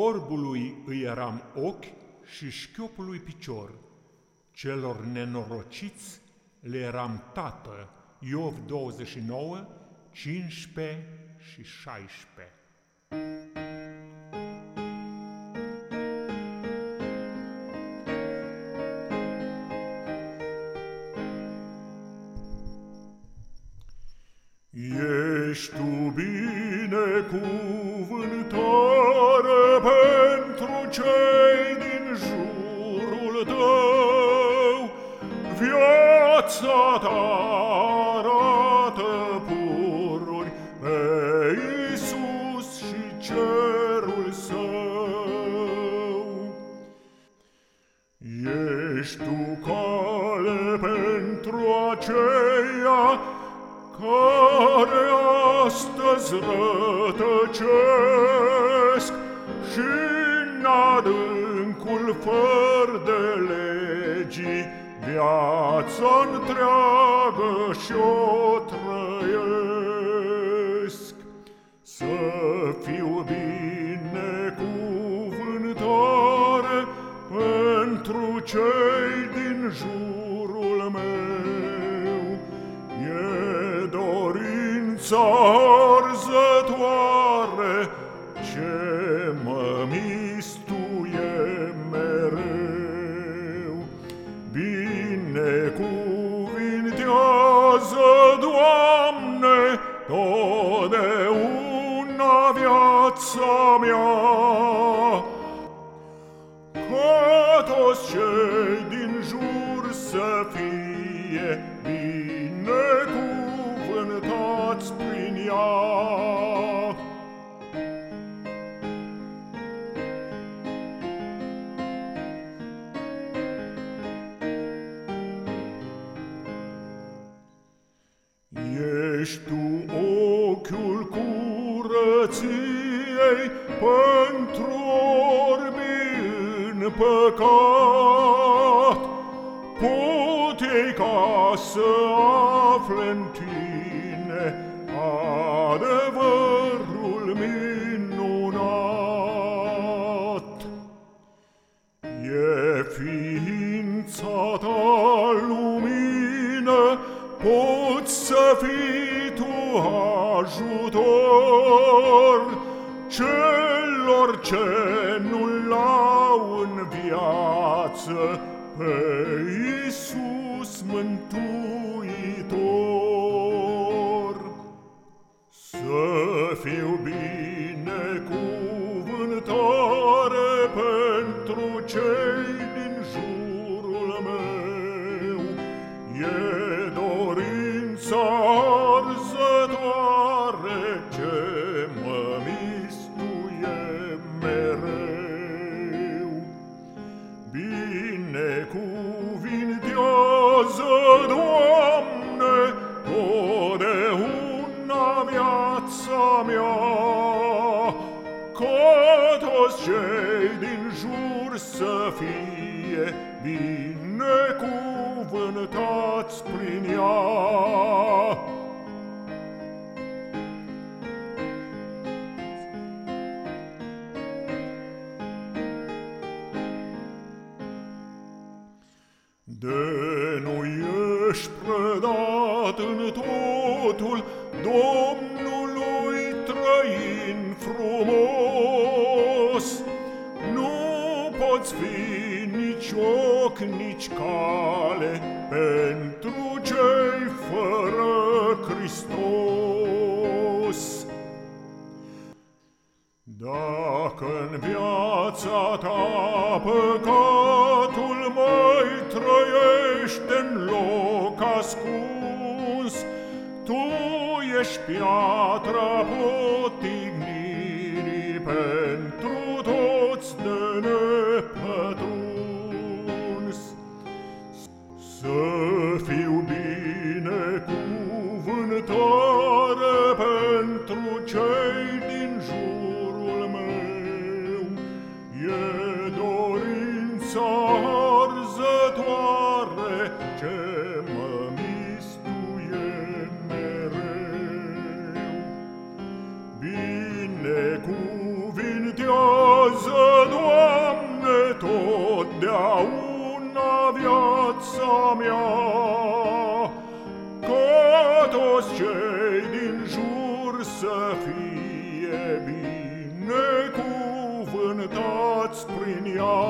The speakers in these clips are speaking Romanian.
Orbului îi eram ochi și șchiopului picior, celor nenorociți le eram tată, Iov 29, 15 și 16. Ești tu pentru aceia care astăzi rătăcesc și în adâncul făr de legii viața întreagă și-o trăiesc. Să fiu binecuvântare pentru cei din jurul meu. țarzătoare ce mă mistuie mereu. Binecuvintează, Doamne, totdeauna viața mea, ca toți cei Ești tu ochiul curăției pentru orbi în păcat, Putei ca să afle în tine poți să fii tu ajutor celor ce nu-L au în viață pe Iisus Mântuitor. Să fiu binecuvântare pentru cei din jurul meu, e dorința cei din jur să fie binecuvântați prin ea. De nu ești predat în totul ochi, nici cale Pentru cei fără Hristos. Dacă în viața ta păcatul mai trăiește în loc ascuns, Tu ești piatra potignirii pentru totdeauna viața mea, Ca toți cei din jur să fie binecuvântați prin ea.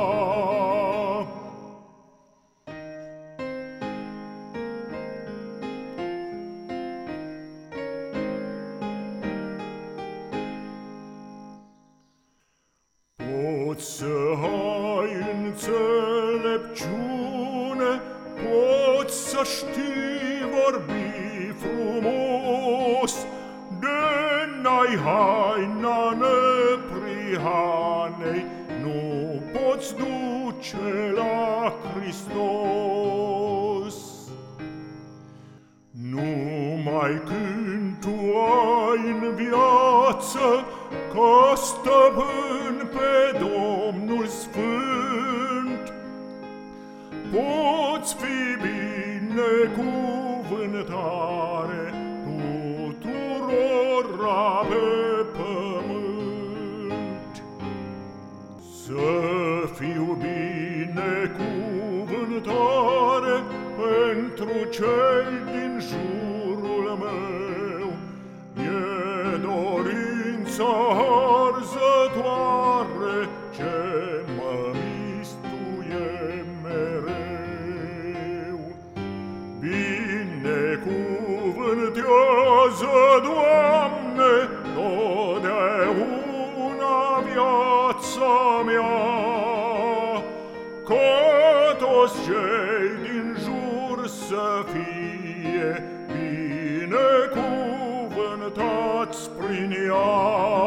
Poți să ai înțelepciune, Poți să știi vorbi frumos, De n-ai haina neprihanei, Nu poți duce la Hristos. Numai când tu ai în viață Ca stăpân pe Domnul Sfânt, Poți fi binecuvântare tuturora pe pământ. Să fiu binecuvântare pentru cei din jurul meu, E dorința Binecuvântează, Doamne, totdeauna viața mea, ca toți cei din jur să fie binecuvântați prin ea.